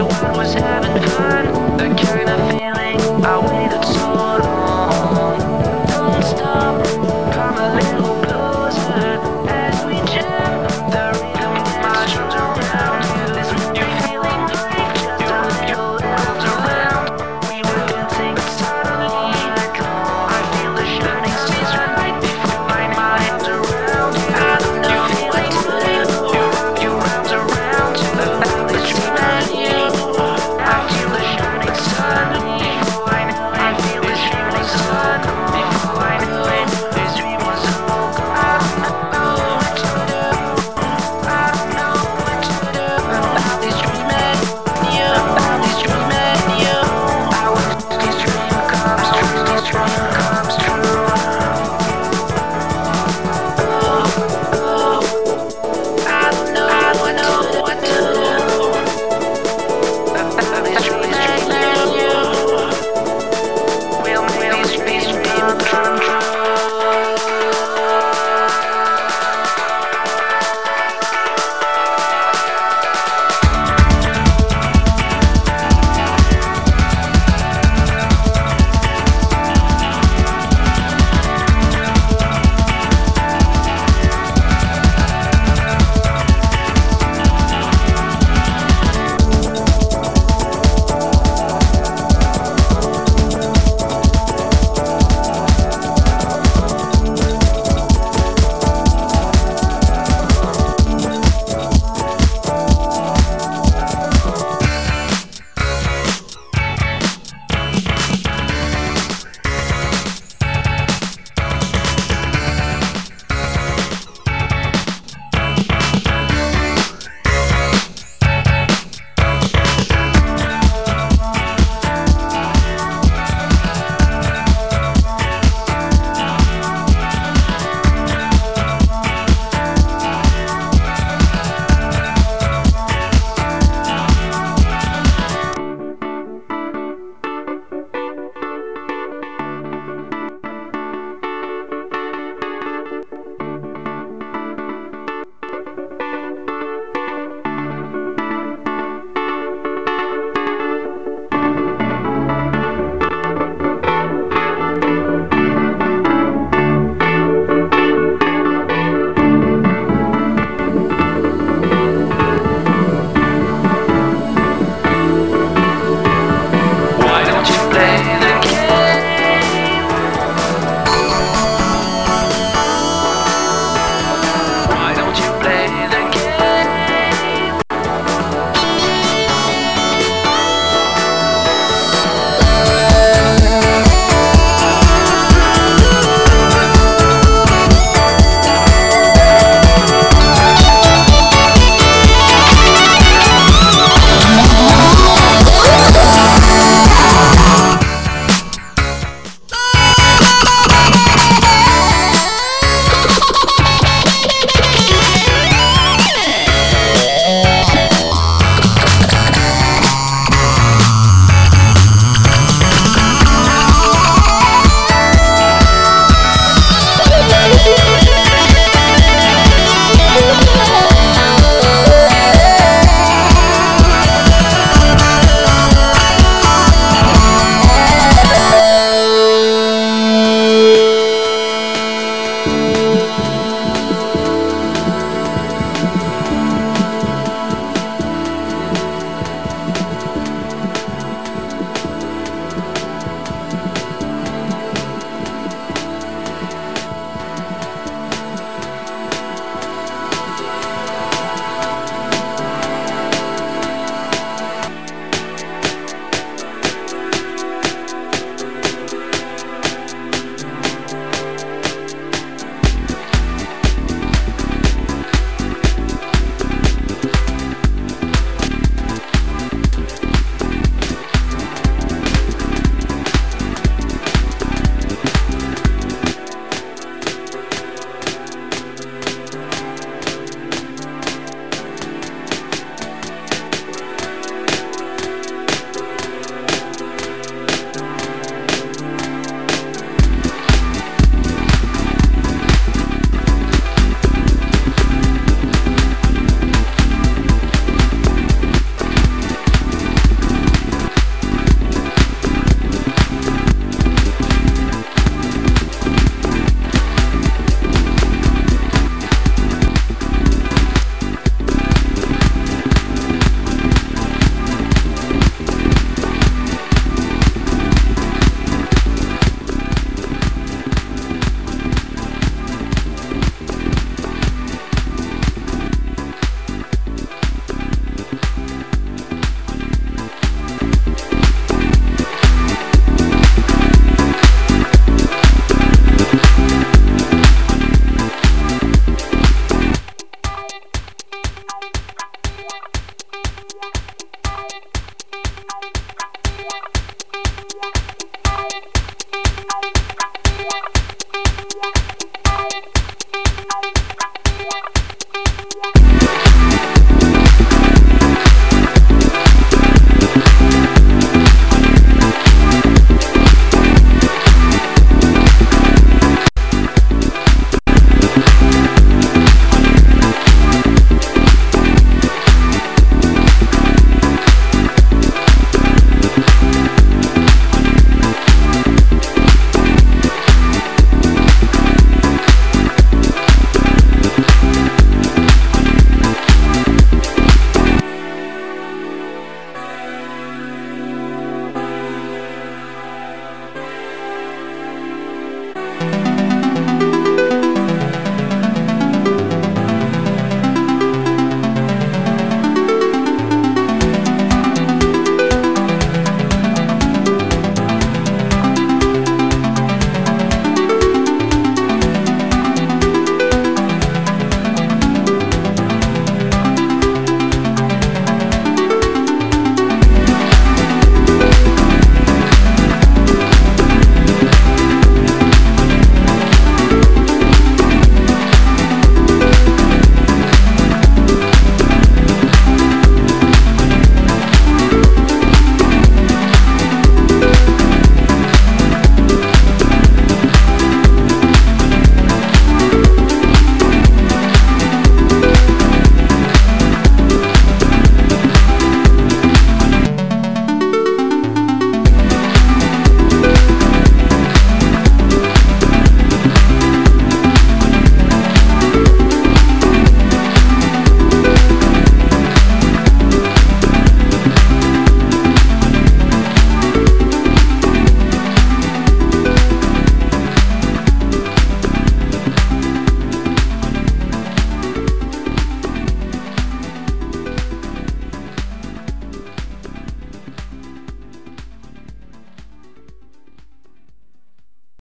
everyone was having fun.